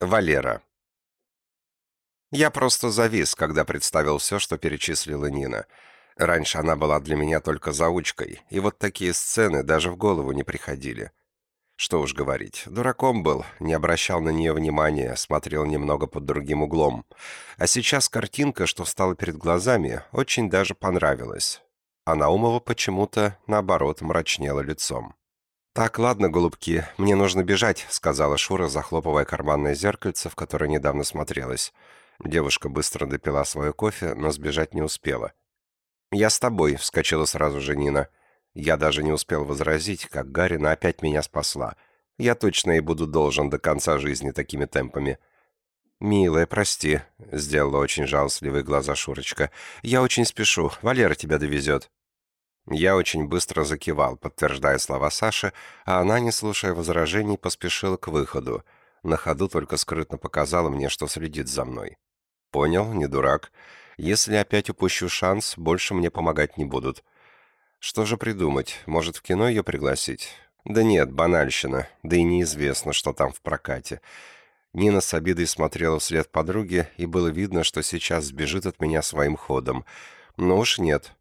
Валера. Я просто завис, когда представил все, что перечислила Нина. Раньше она была для меня только заучкой, и вот такие сцены даже в голову не приходили. Что уж говорить, дураком был, не обращал на нее внимания, смотрел немного под другим углом. А сейчас картинка, что встала перед глазами, очень даже понравилась. А Наумова почему-то, наоборот, мрачнела лицом. «Так, ладно, голубки, мне нужно бежать», — сказала Шура, захлопывая карманное зеркальце, в которое недавно смотрелась. Девушка быстро допила свое кофе, но сбежать не успела. «Я с тобой», — вскочила сразу же Нина. Я даже не успел возразить, как Гарина опять меня спасла. Я точно и буду должен до конца жизни такими темпами. «Милая, прости», — сделала очень жалостливые глаза Шурочка. «Я очень спешу. Валера тебя довезет». Я очень быстро закивал, подтверждая слова Саши, а она, не слушая возражений, поспешила к выходу. На ходу только скрытно показала мне, что следит за мной. «Понял, не дурак. Если опять упущу шанс, больше мне помогать не будут». Что же придумать? Может, в кино ее пригласить? Да нет, банальщина. Да и неизвестно, что там в прокате. Нина с обидой смотрела вслед подруге, и было видно, что сейчас сбежит от меня своим ходом. Но уж нет.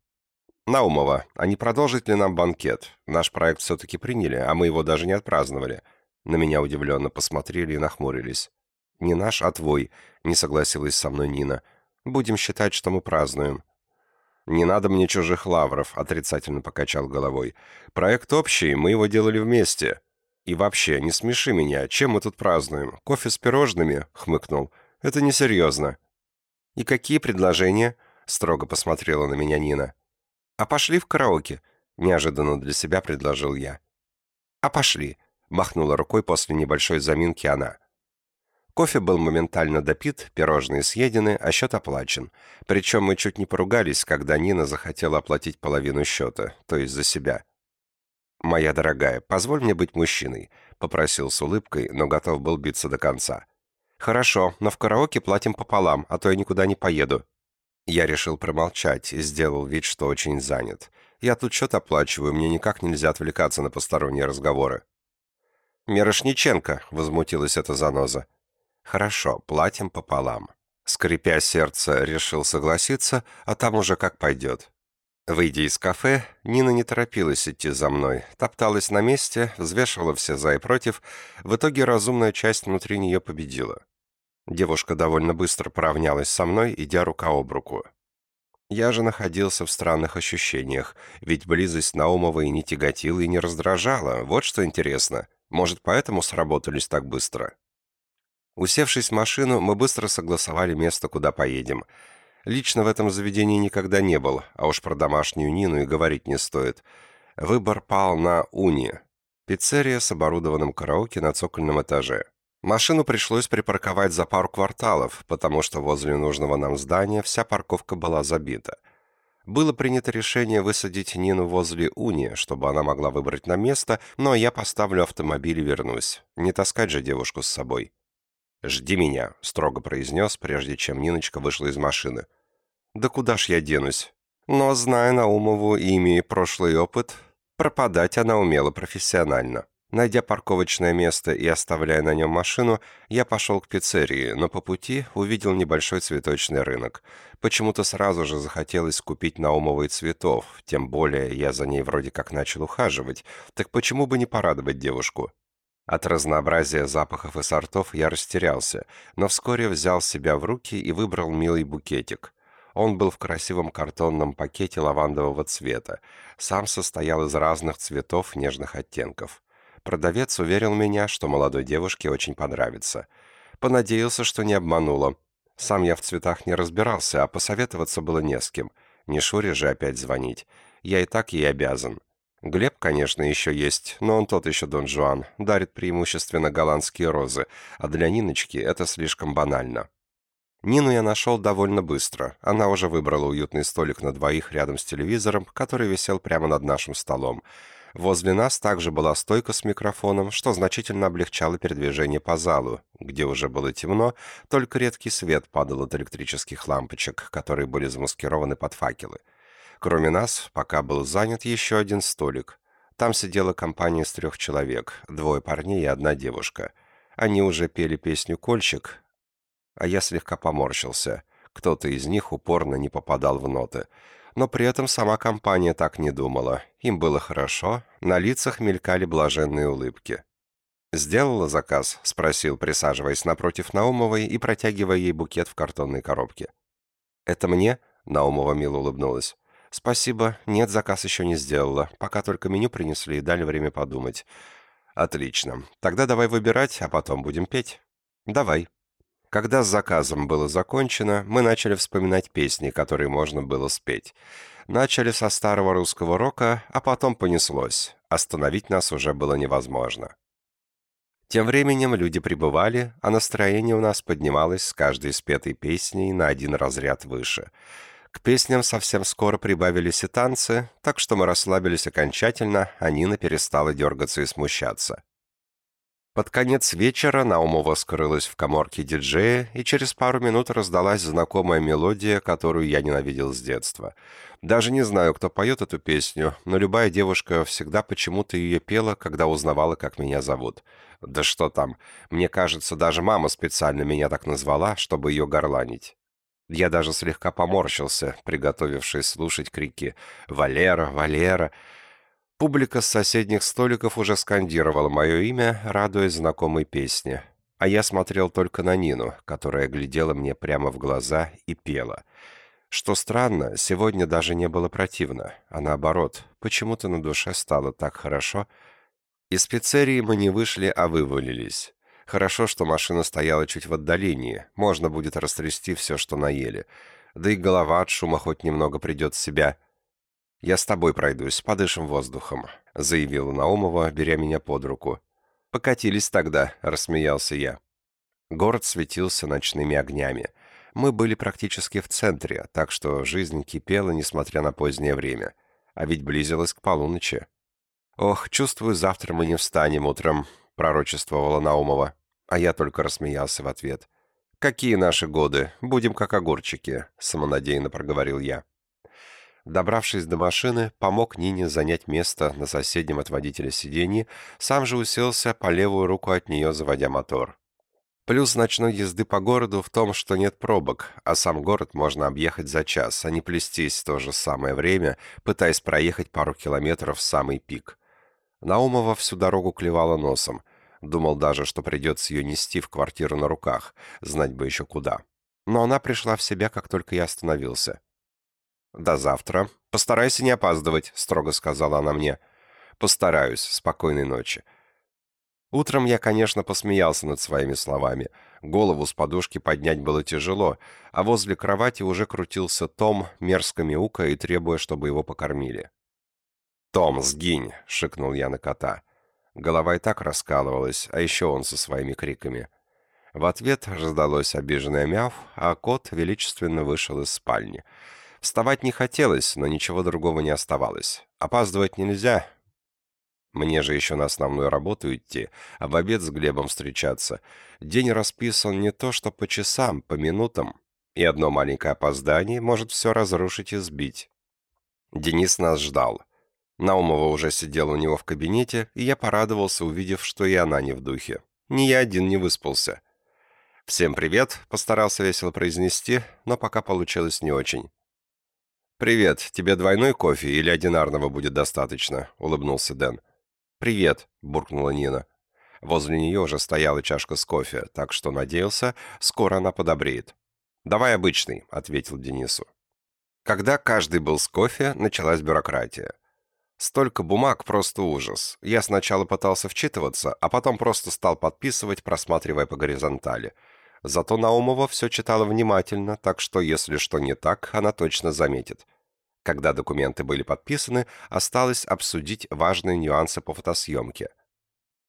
«Наумова, а не продолжить ли нам банкет? Наш проект все-таки приняли, а мы его даже не отпраздновали». На меня удивленно посмотрели и нахмурились. «Не наш, а твой», — не согласилась со мной Нина. «Будем считать, что мы празднуем». «Не надо мне чужих лавров», — отрицательно покачал головой. «Проект общий, мы его делали вместе». «И вообще, не смеши меня, чем мы тут празднуем? Кофе с пирожными?» — хмыкнул. «Это несерьезно». «И какие предложения?» — строго посмотрела на меня Нина. «А пошли в караоке?» — неожиданно для себя предложил я. «А пошли», — махнула рукой после небольшой заминки она. Кофе был моментально допит, пирожные съедены, а счет оплачен. Причем мы чуть не поругались, когда Нина захотела оплатить половину счета, то есть за себя. «Моя дорогая, позволь мне быть мужчиной», — попросил с улыбкой, но готов был биться до конца. «Хорошо, но в караоке платим пополам, а то я никуда не поеду». Я решил промолчать и сделал вид, что очень занят. Я тут счет оплачиваю, мне никак нельзя отвлекаться на посторонние разговоры. «Мирошниченко», — возмутилась эта заноза. «Хорошо, платим пополам». Скрипя сердце, решил согласиться, а там уже как пойдет. Выйдя из кафе, Нина не торопилась идти за мной, топталась на месте, взвешивала все за и против, в итоге разумная часть внутри нее победила. Девушка довольно быстро поравнялась со мной, идя рука об руку. Я же находился в странных ощущениях, ведь близость Наумовой не тяготила и не раздражала, вот что интересно. Может, поэтому сработались так быстро? Усевшись в машину, мы быстро согласовали место, куда поедем. Лично в этом заведении никогда не был, а уж про домашнюю Нину и говорить не стоит. Выбор пал на Уни. Пиццерия с оборудованным караоке на цокольном этаже. Машину пришлось припарковать за пару кварталов, потому что возле нужного нам здания вся парковка была забита. Было принято решение высадить Нину возле Уни, чтобы она могла выбрать на место, но я поставлю автомобиль и вернусь. Не таскать же девушку с собой. «Жди меня», — строго произнес, прежде чем Ниночка вышла из машины. «Да куда ж я денусь?» Но, зная Наумову и имея прошлый опыт, пропадать она умела профессионально. Найдя парковочное место и оставляя на нем машину, я пошел к пиццерии, но по пути увидел небольшой цветочный рынок. Почему-то сразу же захотелось купить Наумовой цветов, тем более я за ней вроде как начал ухаживать, так почему бы не порадовать девушку? От разнообразия запахов и сортов я растерялся, но вскоре взял себя в руки и выбрал милый букетик. Он был в красивом картонном пакете лавандового цвета. Сам состоял из разных цветов нежных оттенков. Продавец уверил меня, что молодой девушке очень понравится. Понадеялся, что не обманула. Сам я в цветах не разбирался, а посоветоваться было не с кем. Не Шуре же опять звонить. Я и так ей обязан. Глеб, конечно, еще есть, но он тот еще Дон Жуан, дарит преимущественно голландские розы, а для Ниночки это слишком банально. Нину я нашел довольно быстро. Она уже выбрала уютный столик на двоих рядом с телевизором, который висел прямо над нашим столом. Возле нас также была стойка с микрофоном, что значительно облегчало передвижение по залу, где уже было темно, только редкий свет падал от электрических лампочек, которые были замаскированы под факелы. Кроме нас, пока был занят еще один столик. Там сидела компания из трех человек, двое парней и одна девушка. Они уже пели песню «Кольчик», а я слегка поморщился. Кто-то из них упорно не попадал в ноты. Но при этом сама компания так не думала. Им было хорошо, на лицах мелькали блаженные улыбки. «Сделала заказ?» — спросил, присаживаясь напротив Наумовой и протягивая ей букет в картонной коробке. «Это мне?» — Наумова мило улыбнулась. «Спасибо. Нет, заказ еще не сделала. Пока только меню принесли и дали время подумать». «Отлично. Тогда давай выбирать, а потом будем петь». «Давай». Когда с заказом было закончено, мы начали вспоминать песни, которые можно было спеть. Начали со старого русского рока, а потом понеслось. Остановить нас уже было невозможно. Тем временем люди прибывали, а настроение у нас поднималось с каждой спетой песней на один разряд выше. К песням совсем скоро прибавились и танцы, так что мы расслабились окончательно, а Нина перестала дергаться и смущаться. Под конец вечера Наумова скрылась в коморке диджея, и через пару минут раздалась знакомая мелодия, которую я ненавидел с детства. Даже не знаю, кто поет эту песню, но любая девушка всегда почему-то ее пела, когда узнавала, как меня зовут. Да что там, мне кажется, даже мама специально меня так назвала, чтобы ее горланить. Я даже слегка поморщился, приготовившись слушать крики «Валера! Валера!». Публика с соседних столиков уже скандировала мое имя, радуясь знакомой песне. А я смотрел только на Нину, которая глядела мне прямо в глаза и пела. Что странно, сегодня даже не было противно, а наоборот, почему-то на душе стало так хорошо. Из пиццерии мы не вышли, а вывалились. Хорошо, что машина стояла чуть в отдалении, можно будет растрясти все, что наели. Да и голова от шума хоть немного придет в себя — «Я с тобой пройдусь, подышим воздухом», — заявила Наумова, беря меня под руку. «Покатились тогда», — рассмеялся я. Город светился ночными огнями. Мы были практически в центре, так что жизнь кипела, несмотря на позднее время. А ведь близилась к полуночи. «Ох, чувствую, завтра мы не встанем утром», — пророчествовала Наумова. А я только рассмеялся в ответ. «Какие наши годы? Будем как огурчики», — самонадеянно проговорил я. Добравшись до машины, помог Нине занять место на соседнем от водителя сиденье, сам же уселся по левую руку от нее, заводя мотор. Плюс ночной езды по городу в том, что нет пробок, а сам город можно объехать за час, а не плестись в то же самое время, пытаясь проехать пару километров в самый пик. Наумова всю дорогу клевала носом. Думал даже, что придется ее нести в квартиру на руках, знать бы еще куда. Но она пришла в себя, как только я остановился. «До завтра. Постарайся не опаздывать», — строго сказала она мне. «Постараюсь. Спокойной ночи». Утром я, конечно, посмеялся над своими словами. Голову с подушки поднять было тяжело, а возле кровати уже крутился Том, мерзко мяукая и требуя, чтобы его покормили. «Том, сгинь!» — шикнул я на кота. Голова и так раскалывалась, а еще он со своими криками. В ответ раздалось обиженное мяв, а кот величественно вышел из спальни — Вставать не хотелось, но ничего другого не оставалось. Опаздывать нельзя. Мне же еще на основную работу идти, а в обед с Глебом встречаться. День расписан не то что по часам, по минутам. И одно маленькое опоздание может все разрушить и сбить. Денис нас ждал. Наумова уже сидела у него в кабинете, и я порадовался, увидев, что и она не в духе. Ни я один не выспался. «Всем привет», — постарался весело произнести, но пока получилось не очень. «Привет. Тебе двойной кофе или одинарного будет достаточно?» — улыбнулся Дэн. «Привет», — буркнула Нина. Возле нее уже стояла чашка с кофе, так что надеялся, скоро она подобреет. «Давай обычный», — ответил Денису. Когда каждый был с кофе, началась бюрократия. Столько бумаг, просто ужас. Я сначала пытался вчитываться, а потом просто стал подписывать, просматривая по горизонтали — Зато Наумова все читала внимательно, так что если что не так, она точно заметит. Когда документы были подписаны, осталось обсудить важные нюансы по фотосъемке.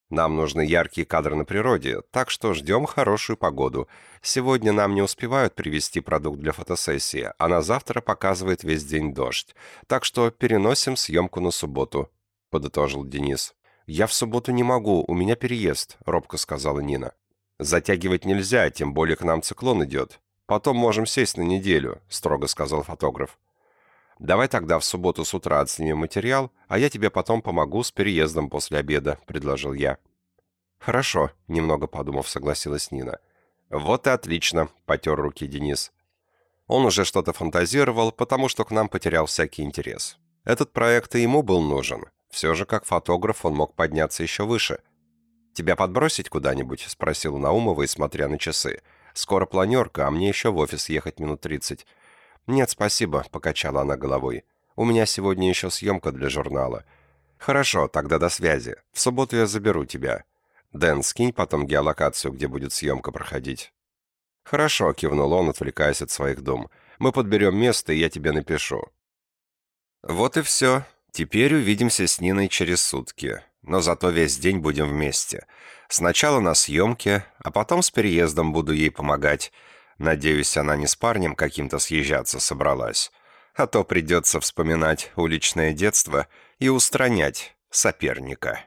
Нам нужны яркие кадры на природе, так что ждем хорошую погоду. Сегодня нам не успевают привезти продукт для фотосессии, а на завтра показывает весь день дождь. Так что переносим съемку на субботу», — подытожил Денис. «Я в субботу не могу, у меня переезд», — робко сказала Нина. «Затягивать нельзя, тем более к нам циклон идет. Потом можем сесть на неделю», — строго сказал фотограф. «Давай тогда в субботу с утра отснимем материал, а я тебе потом помогу с переездом после обеда», — предложил я. «Хорошо», — немного подумав, согласилась Нина. «Вот и отлично», — потер руки Денис. Он уже что-то фантазировал, потому что к нам потерял всякий интерес. Этот проект и ему был нужен. Все же, как фотограф, он мог подняться еще выше. «Тебя подбросить куда-нибудь?» — спросил Наумова, смотря на часы. «Скоро планерка, а мне еще в офис ехать минут тридцать». «Нет, спасибо», — покачала она головой. «У меня сегодня еще съемка для журнала». «Хорошо, тогда до связи. В субботу я заберу тебя. Дэн, скинь потом геолокацию, где будет съемка проходить». «Хорошо», — кивнул он, отвлекаясь от своих дум. «Мы подберем место, и я тебе напишу». Вот и все. Теперь увидимся с Ниной через сутки. Но зато весь день будем вместе. Сначала на съемке, а потом с переездом буду ей помогать. Надеюсь, она не с парнем каким-то съезжаться собралась. А то придется вспоминать уличное детство и устранять соперника.